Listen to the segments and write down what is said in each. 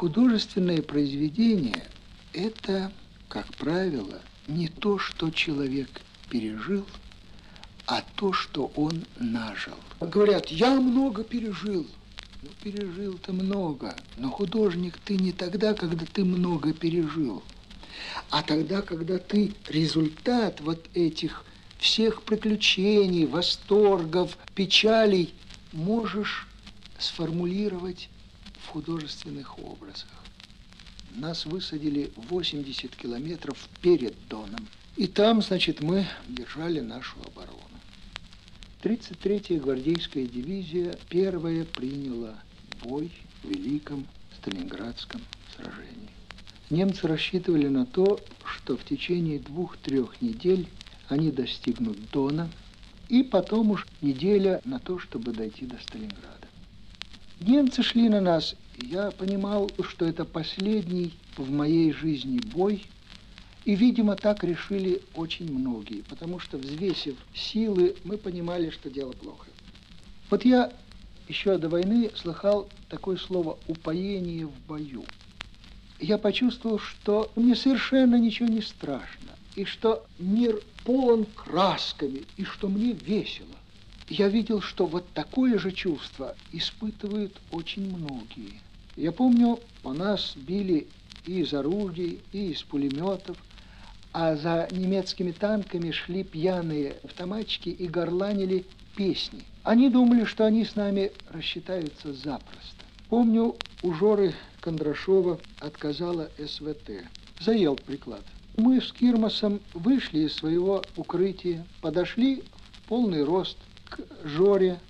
Художественное произведение – это, как правило, не то, что человек пережил, а то, что он нажил. Говорят, я много пережил. Ну, пережил-то много, но художник ты не тогда, когда ты много пережил, а тогда, когда ты результат вот этих всех приключений, восторгов, печалей можешь сформулировать в художественных образах. Нас высадили 80 километров перед Доном. И там, значит, мы держали нашу оборону. 33-я гвардейская дивизия первая приняла бой в Великом Сталинградском сражении. Немцы рассчитывали на то, что в течение двух-трех недель они достигнут Дона, и потом уж неделя на то, чтобы дойти до Сталинграда. Немцы шли на нас, я понимал, что это последний в моей жизни бой, и, видимо, так решили очень многие, потому что, взвесив силы, мы понимали, что дело плохо. Вот я еще до войны слыхал такое слово «упоение в бою». Я почувствовал, что мне совершенно ничего не страшно, и что мир полон красками, и что мне весело. Я видел, что вот такое же чувство испытывают очень многие. Я помню, по нас били и из орудий, и из пулеметов – а за немецкими танками шли пьяные автоматчики и горланили песни. Они думали, что они с нами рассчитаются запросто. Помню, у Жоры Кондрашова отказала СВТ. Заел приклад. Мы с Кирмосом вышли из своего укрытия, подошли в полный рост к Жоре.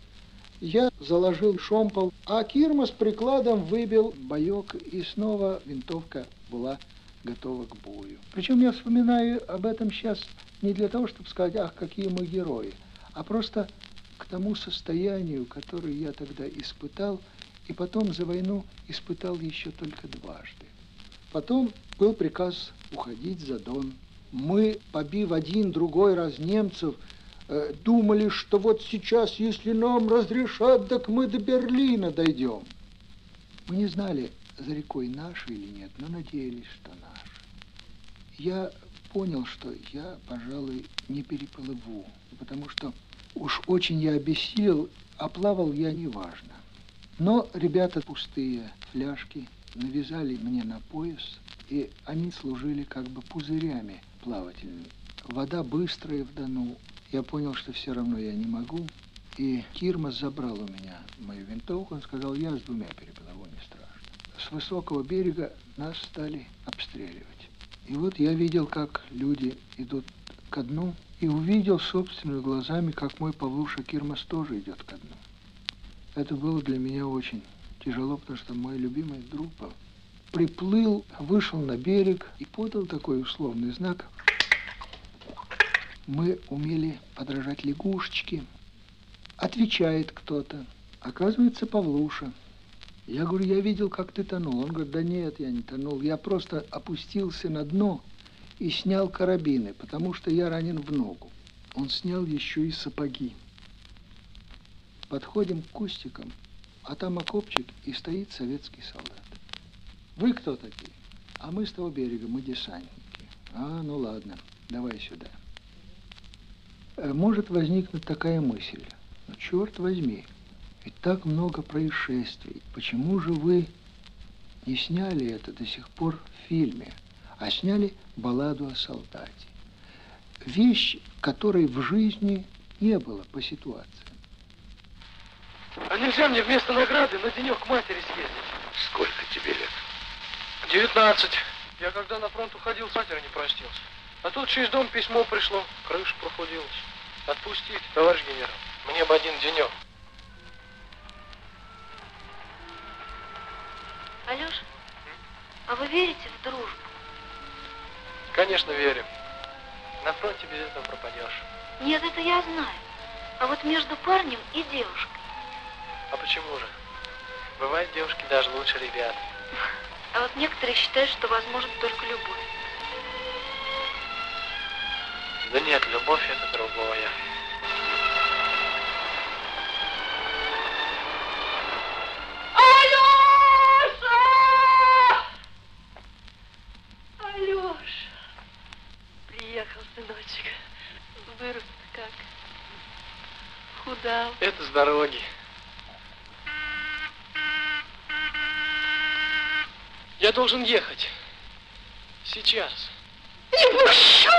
Я заложил шомпол, а Кирмос прикладом выбил боек, и снова винтовка была готова к бою. Причем я вспоминаю об этом сейчас не для того, чтобы сказать, ах, какие мы герои, а просто к тому состоянию, которое я тогда испытал, и потом за войну испытал еще только дважды. Потом был приказ уходить за Дон. Мы, побив один, другой раз немцев, думали, что вот сейчас, если нам разрешат, так мы до Берлина дойдем. Мы не знали, за рекой наши или нет, но надеялись, что наши. Я понял, что я, пожалуй, не переплыву, потому что уж очень я обессилел, а плавал я неважно. Но ребята пустые фляжки навязали мне на пояс, и они служили как бы пузырями плавательными. Вода быстрая в Дону. Я понял, что все равно я не могу. И Кирмас забрал у меня мою винтовку. Он сказал, я с двумя переплыву, не страшно с высокого берега нас стали обстреливать. И вот я видел, как люди идут ко дну, и увидел собственными глазами, как мой Павлуша Кирмас тоже идет ко дну. Это было для меня очень тяжело, потому что мой любимый друг. Приплыл, вышел на берег и подал такой условный знак. Мы умели подражать лягушечке. Отвечает кто-то. Оказывается, Павлуша. Я говорю, я видел, как ты тонул. Он говорит, да нет, я не тонул. Я просто опустился на дно и снял карабины, потому что я ранен в ногу. Он снял еще и сапоги. Подходим к кустикам, а там окопчик, и стоит советский солдат. Вы кто такие? А мы с того берега, мы десантники. А, ну ладно, давай сюда. Э, может возникнуть такая мысль. Ну, черт возьми, ведь так много происшествий. Почему же вы не сняли это до сих пор в фильме, а сняли балладу о солдате? Вещь, которой в жизни не было по ситуации. А нельзя мне вместо награды на денек к матери съездить? Сколько тебе лет? 19. Я когда на фронт уходил, с матерью не простился. А тут через дом письмо пришло, крыша прохудилась. Отпустить, товарищ генерал. Мне бы один денек. Алеша, а вы верите в дружбу? Конечно, верю. На фронте без этого пропадешь. Нет, это я знаю. А вот между парнем и девушкой. А почему же? Бывают девушки даже лучше ребят. А вот некоторые считают, что возможно только любовь. Да нет, любовь это другое. Алёша! Алёша! Приехал, сыночек. Вырос как. Худал. Это с дороги. Я должен ехать. Сейчас. Не пущу!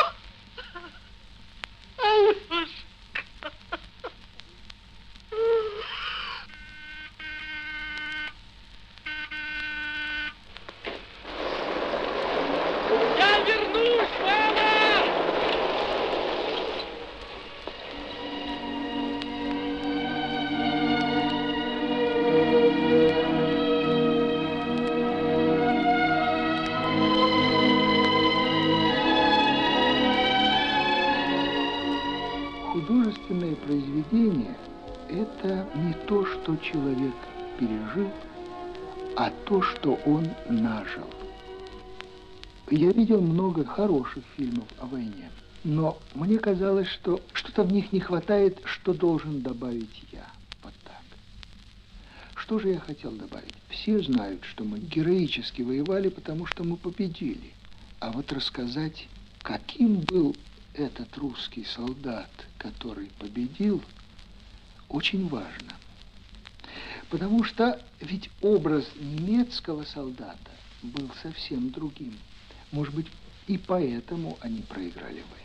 Произведение – это не то, что человек пережил, а то, что он нажил. Я видел много хороших фильмов о войне, но мне казалось, что что-то в них не хватает, что должен добавить я. Вот так. Что же я хотел добавить? Все знают, что мы героически воевали, потому что мы победили. А вот рассказать, каким был этот русский солдат, который победил, очень важно. Потому что ведь образ немецкого солдата был совсем другим. Может быть, и поэтому они проиграли войну.